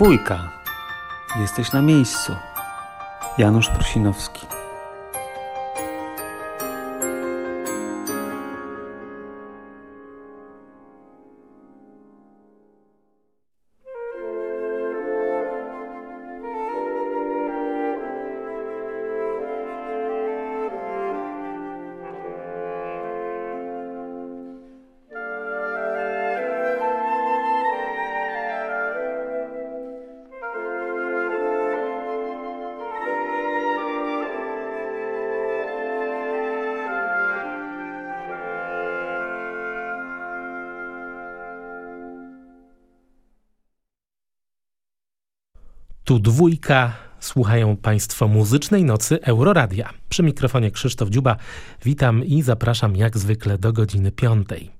dwójka. Jesteś na miejscu. Janusz Prusinowski. Dwójka. Słuchają Państwo muzycznej nocy Euroradia. Przy mikrofonie Krzysztof Dziuba. Witam i zapraszam jak zwykle do godziny piątej.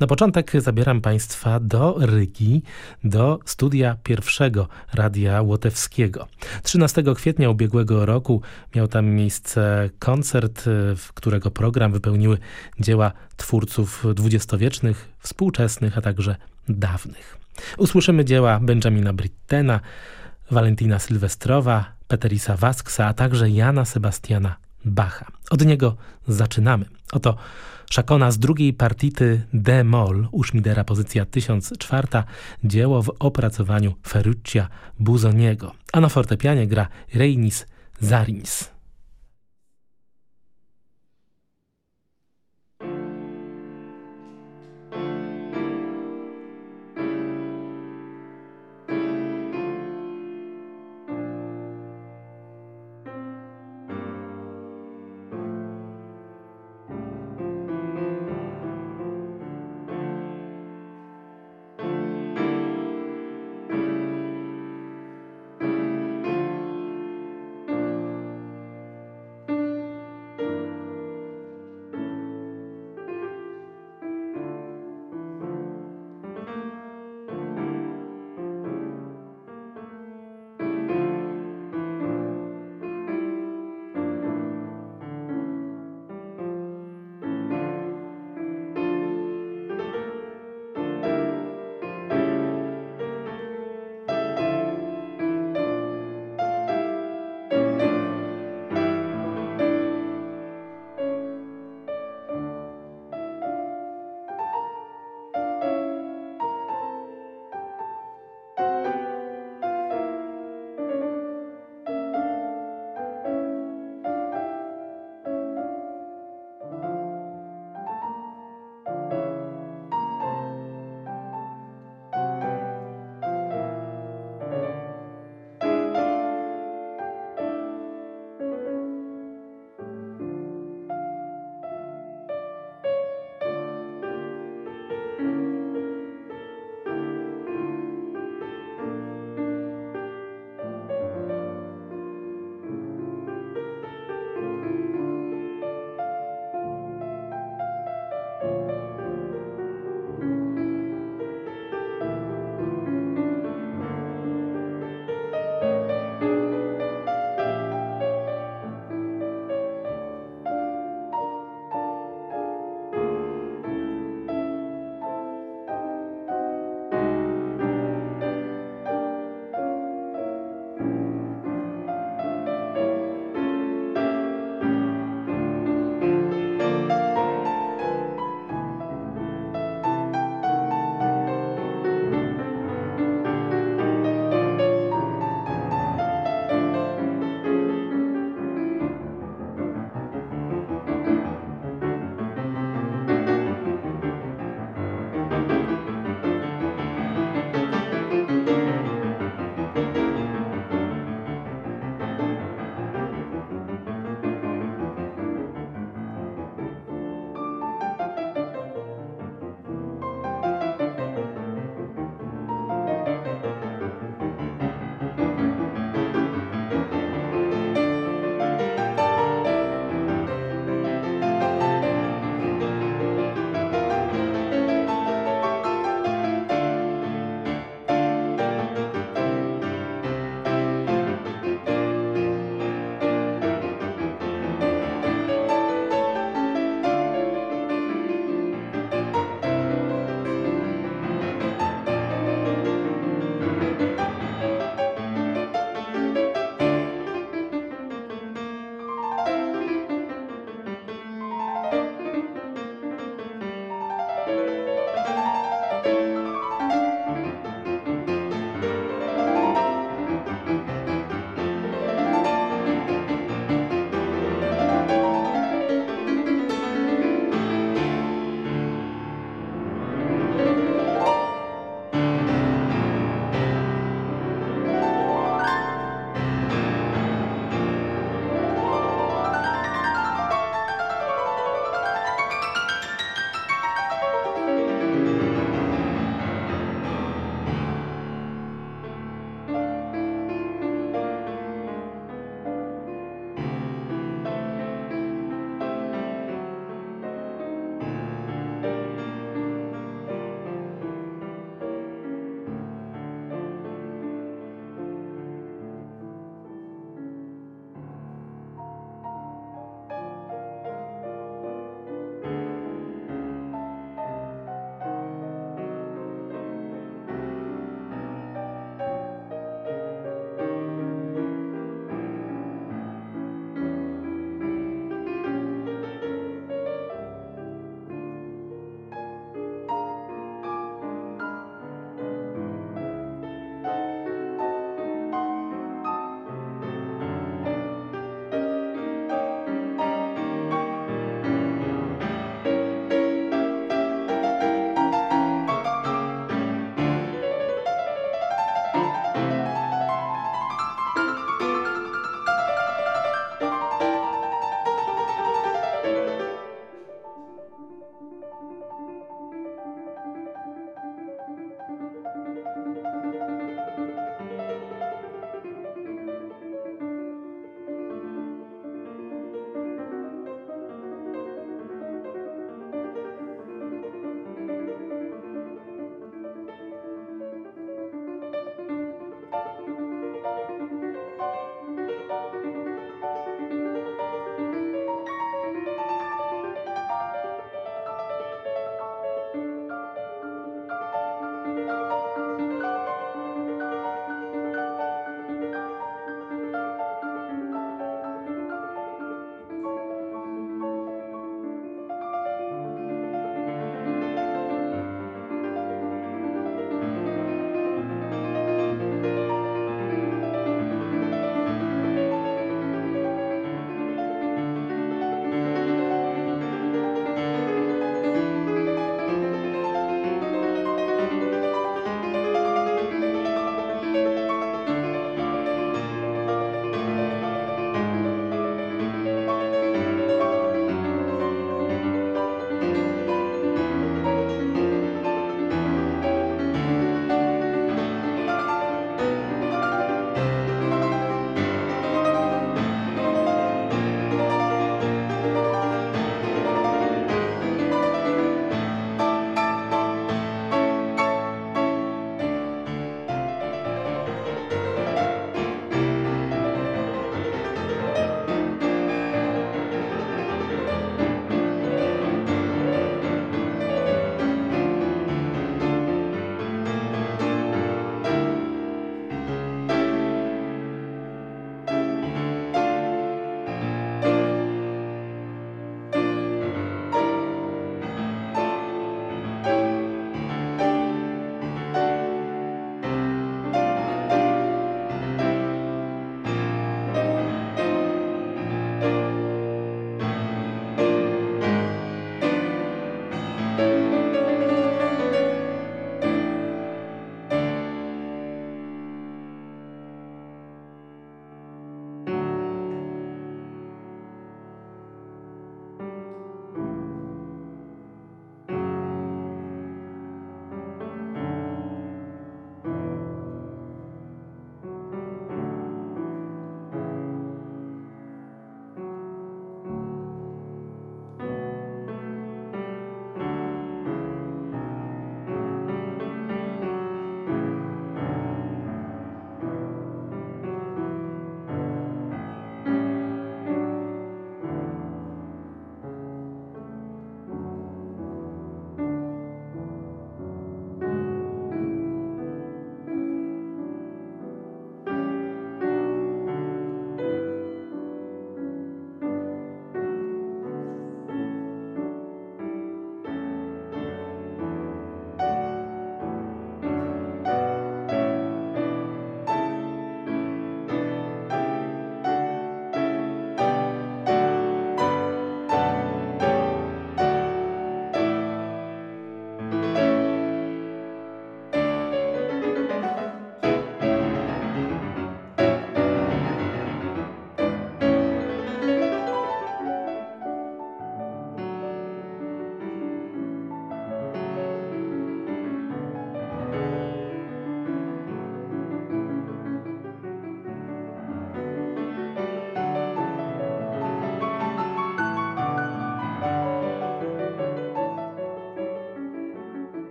Na początek zabieram Państwa do Rygi, do studia pierwszego Radia Łotewskiego. 13 kwietnia ubiegłego roku miał tam miejsce koncert, w którego program wypełniły dzieła twórców dwudziestowiecznych, współczesnych, a także dawnych. Usłyszymy dzieła Benjamina Brittena, Valentina Sylwestrowa, Peterisa Wasksa, a także Jana Sebastiana Bacha. Od niego zaczynamy. Oto Szakona z drugiej partity D-moll u Schmidera pozycja 1004, dzieło w opracowaniu Ferruccia Buzoniego, a na fortepianie gra Reinis Zarinis.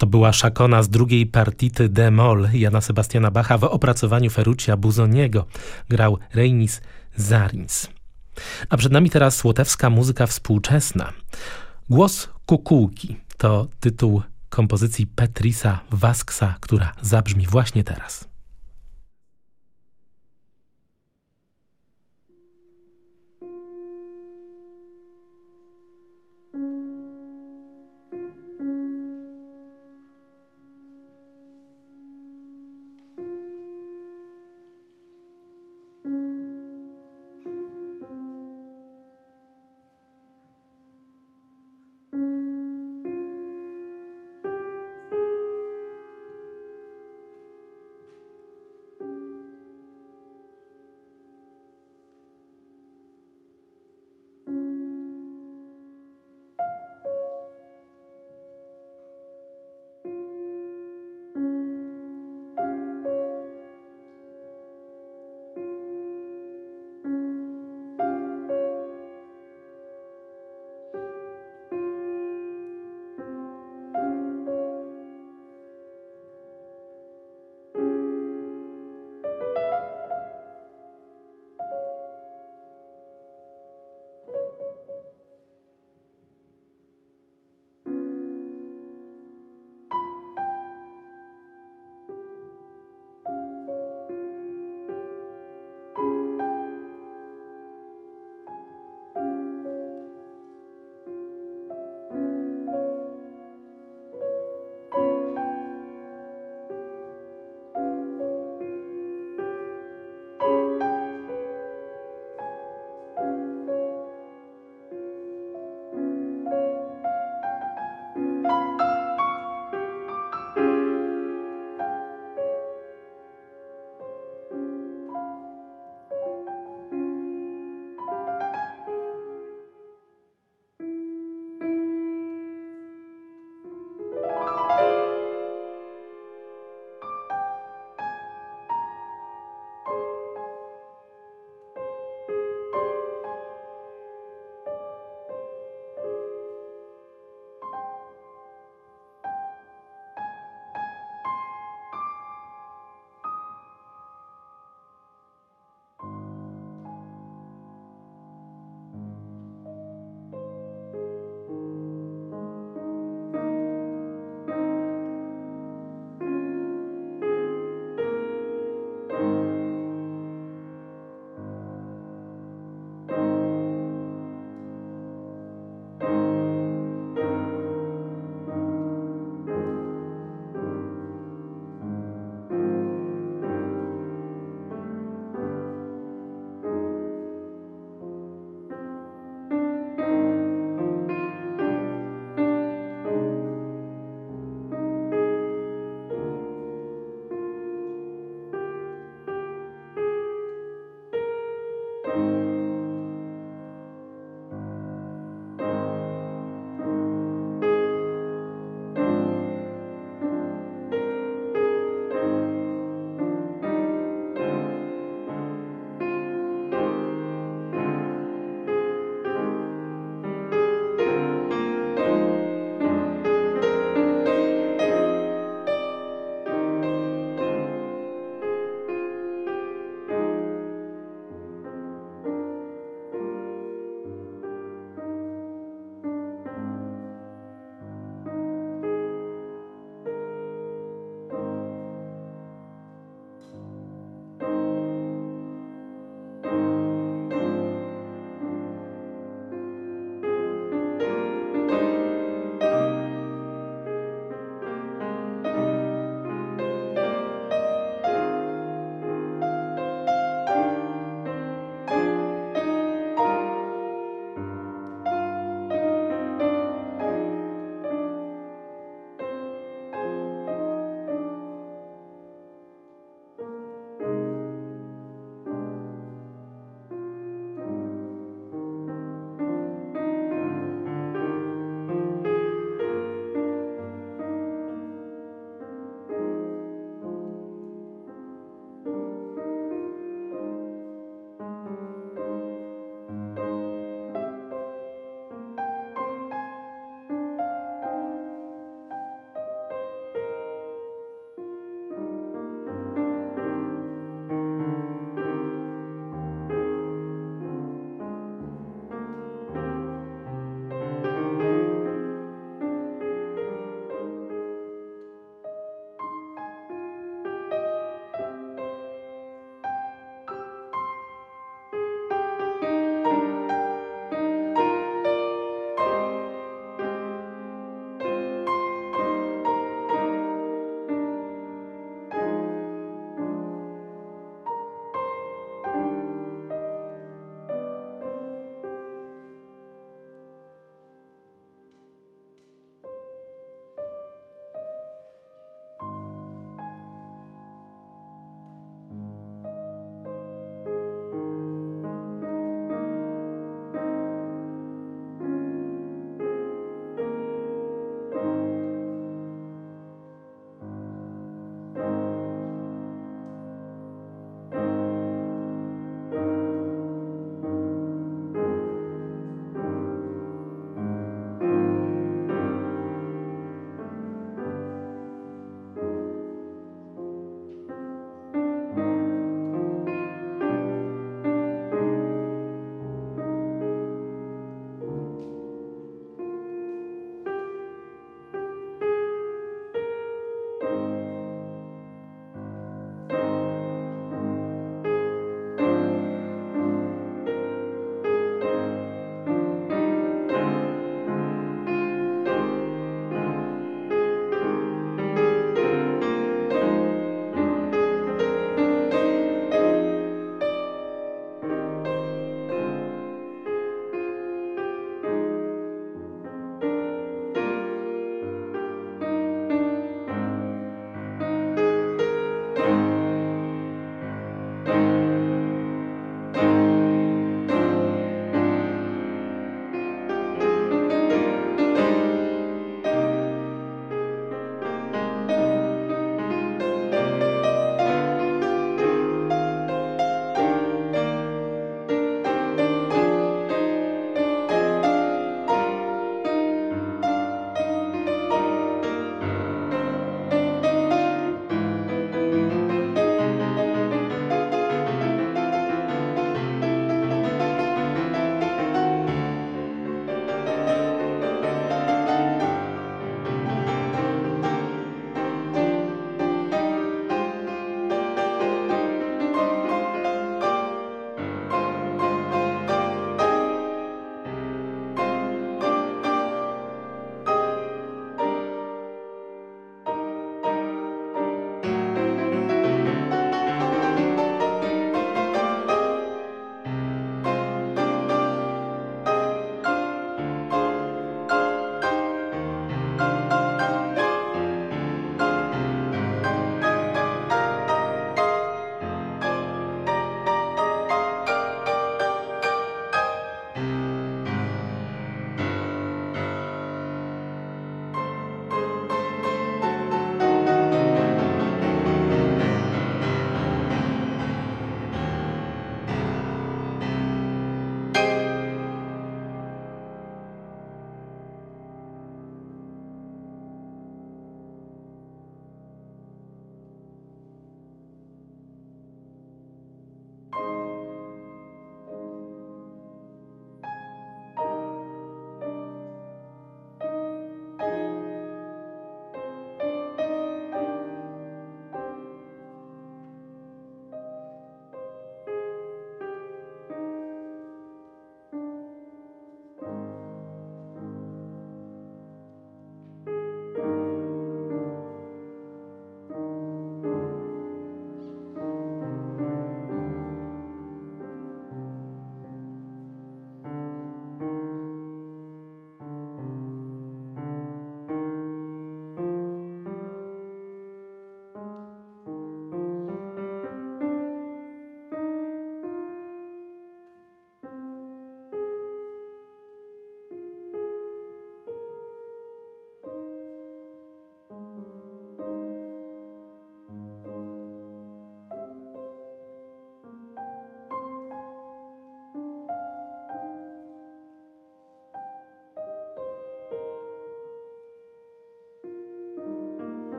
To była szakona z drugiej partity D-moll Jana Sebastiana Bacha w opracowaniu Ferruccia Buzoniego. Grał Reinis Zarins. A przed nami teraz słotewska muzyka współczesna. Głos kukułki to tytuł kompozycji Petrisa Wasksa, która zabrzmi właśnie teraz.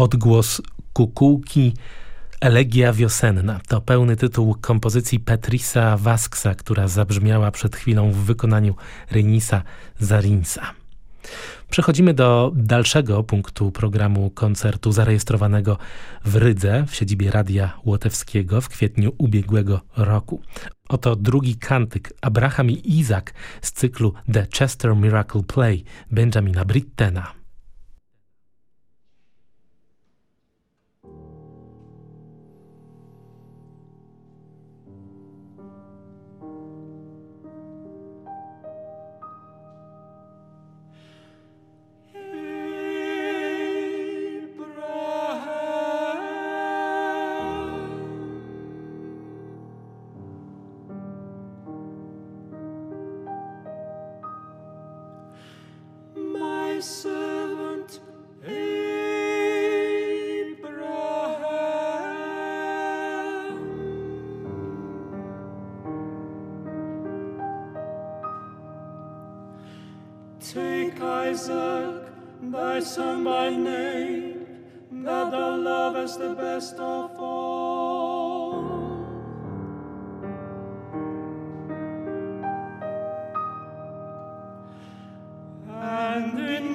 Odgłos kukułki Elegia wiosenna to pełny tytuł kompozycji Petrisa Wasksa, która zabrzmiała przed chwilą w wykonaniu Reinisa Zarinsa. Przechodzimy do dalszego punktu programu koncertu zarejestrowanego w Rydze w siedzibie Radia Łotewskiego w kwietniu ubiegłego roku. Oto drugi kantyk Abraham i Izak z cyklu The Chester Miracle Play Benjamina Brittena. Take Isaac, thy son by name, that thou lovest the best of all. And in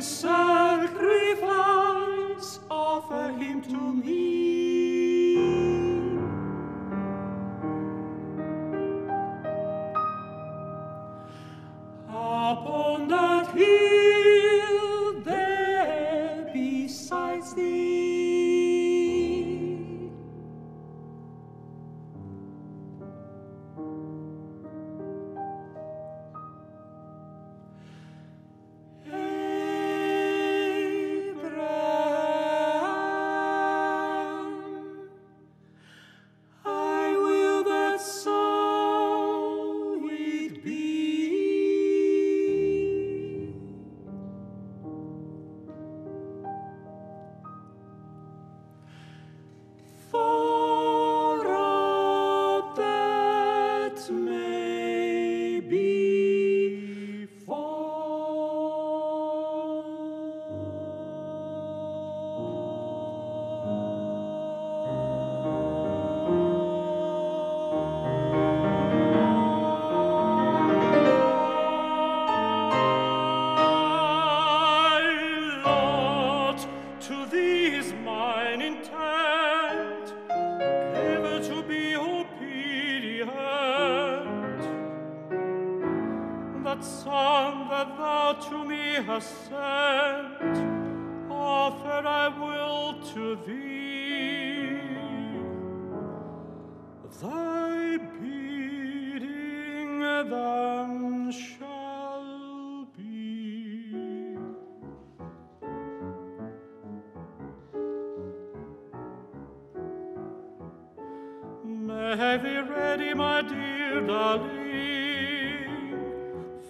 Have you ready, my dear darling,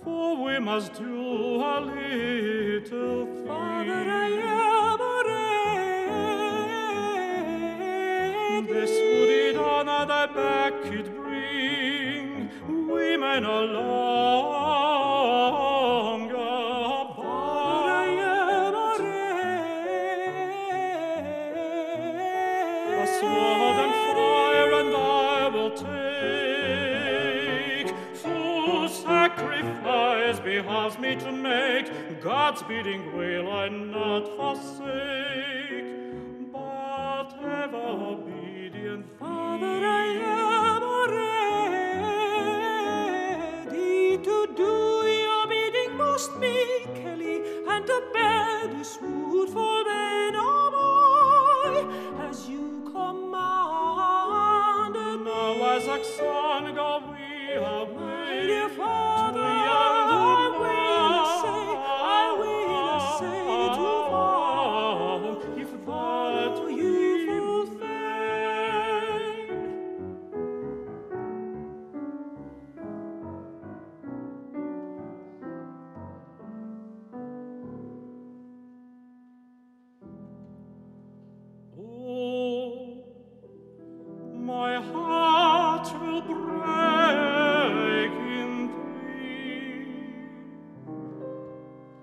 for we must do a little thing. Father, I am ready. This wooded honor thy back God's bidding will I not forsake, bear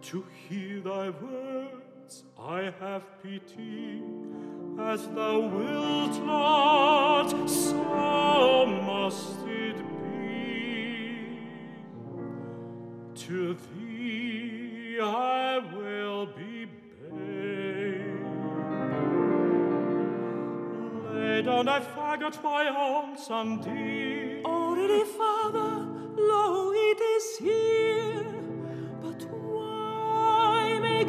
To hear thy words I have pity, As thou wilt not, so must it be. To thee I will be babe. Lay down thy faggot, my own son dear. Already, Father, lo, it is here.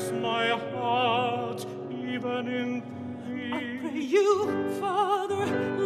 breakest my heart, even in I pray you, Father,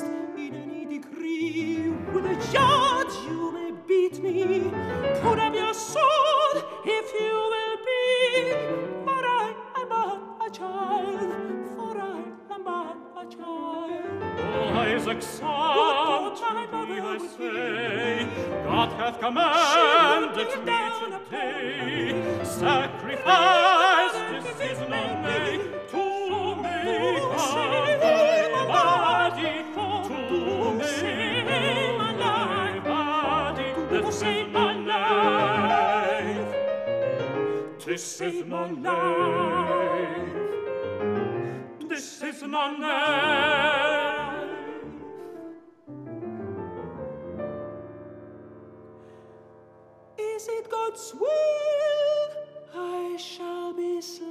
in any degree, with a yard you may beat me. Put up your sword if you will be, for I am but a child, for I am but a child. Oh, Isaac, son, Good God, to my thee I say, God hath commanded me today, sacrifice this is this is my life, this is my life. Is it God's will I shall be slain?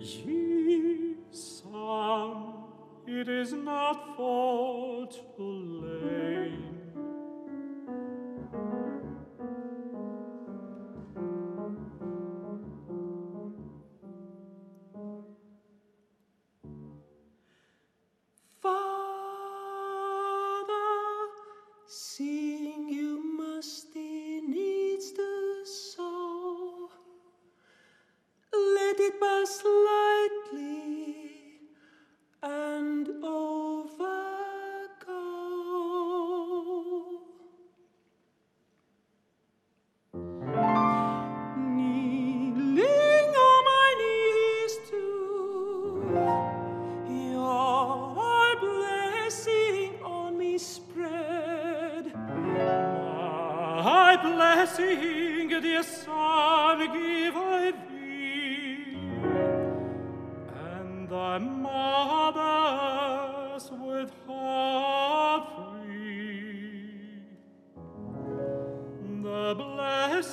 Ye son, um, it is not for too late.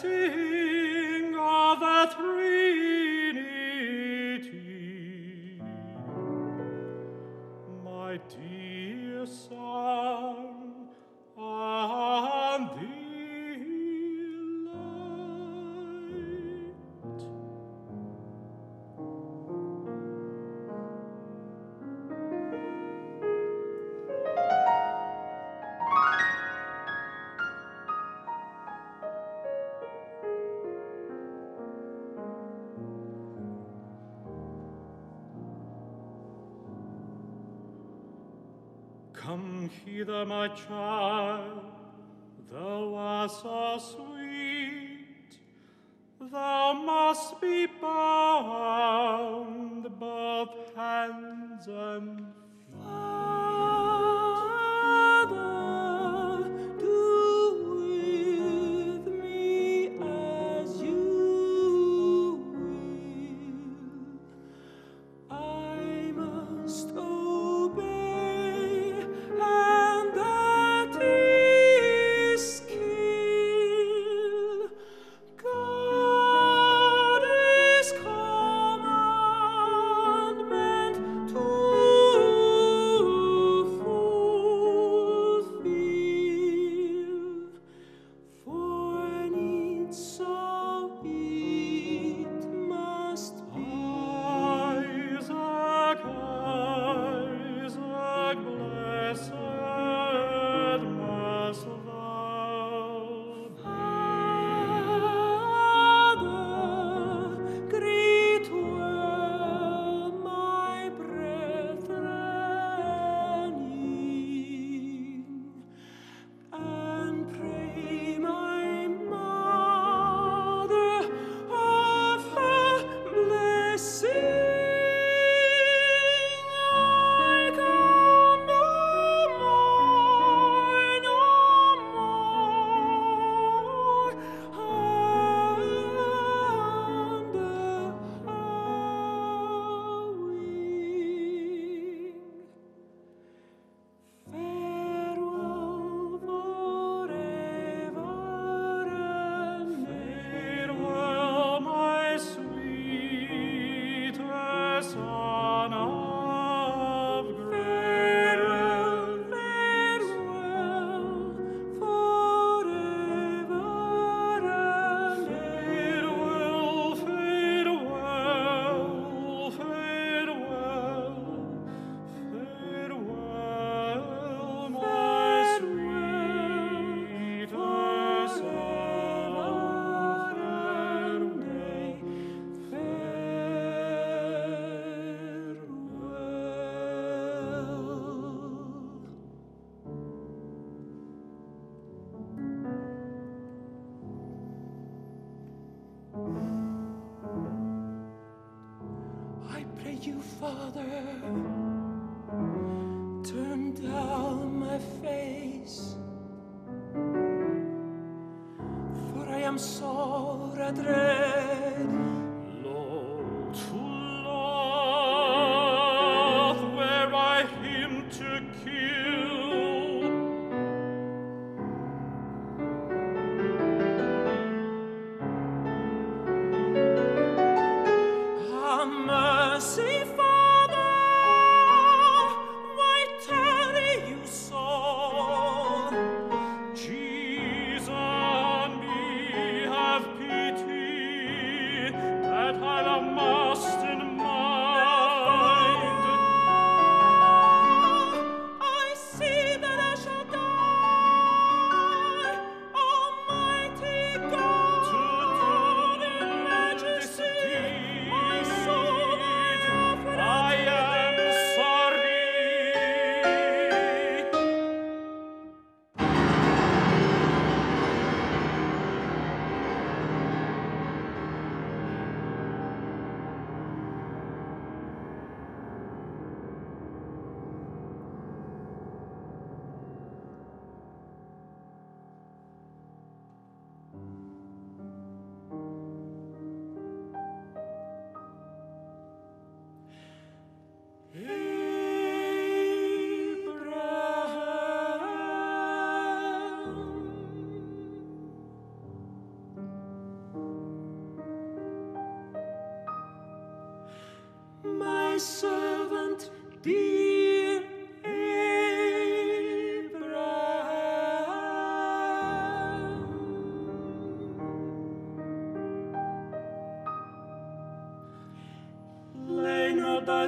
去。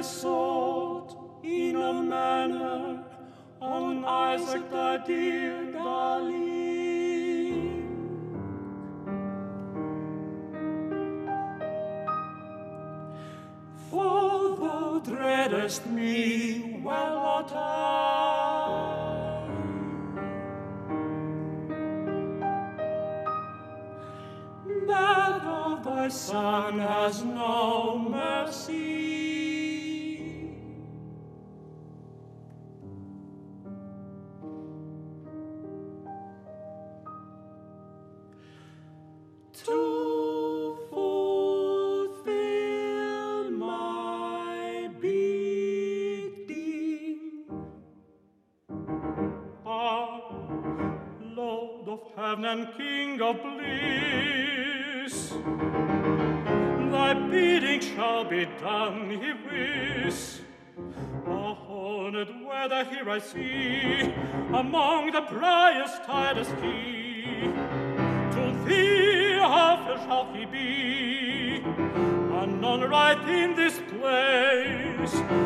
sought in a manner on Isaac the dear darling. For thou dreadest me well at all. That of thy son has no mercy. sea, among the brightest tidest key. To thee offer shall he be, and none right in this place.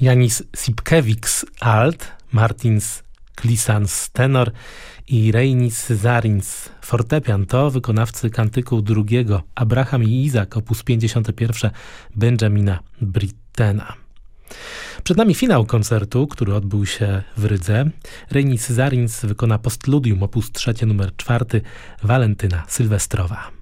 Janis Sipkeviks alt, Martins Klisans tenor i Reinis Zarins fortepian to wykonawcy kantyku drugiego Abraham i Izak op. 51 Benjamina Brittena. Przed nami finał koncertu, który odbył się w Rydze. Reinis Zarins wykona postludium op. 3 numer 4 Walentyna Sylwestrowa.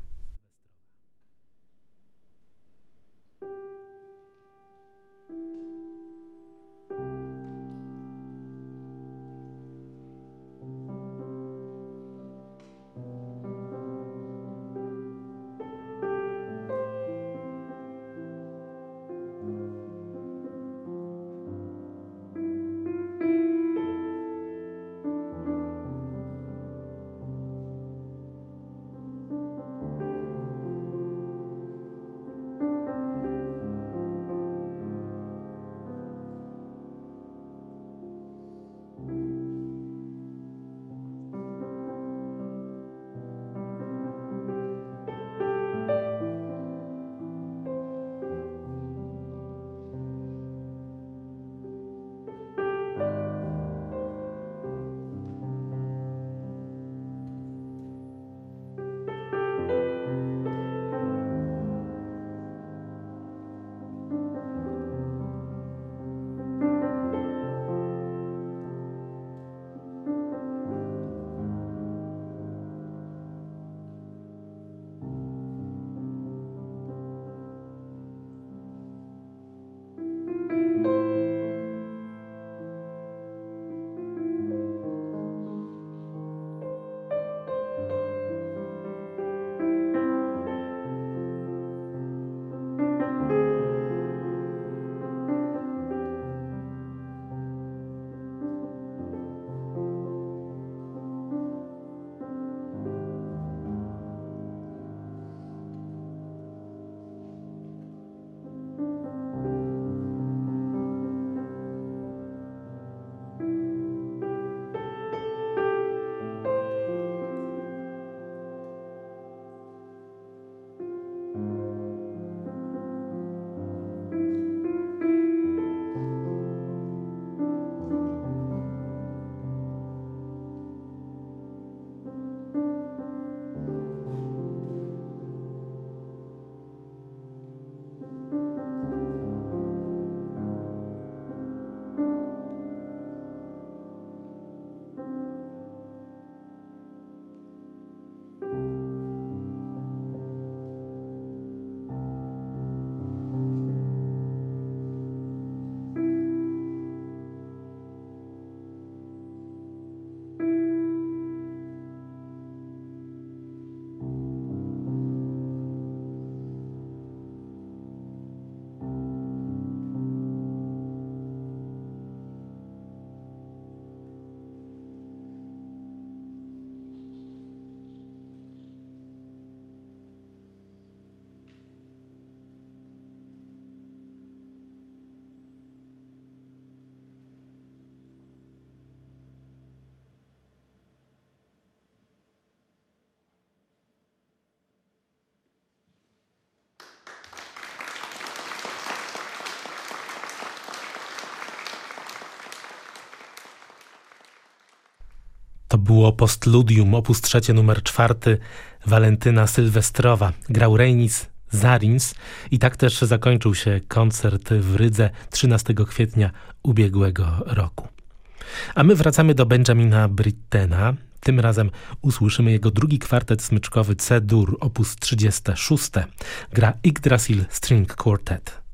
To było postludium, opus trzecie numer czwarty, Walentyna Sylwestrowa. Grał Reinis Zarins i tak też zakończył się koncert w Rydze 13 kwietnia ubiegłego roku. A my wracamy do Benjamina Brittena. Tym razem usłyszymy jego drugi kwartet smyczkowy C-dur, opus 36. Gra Yggdrasil String Quartet.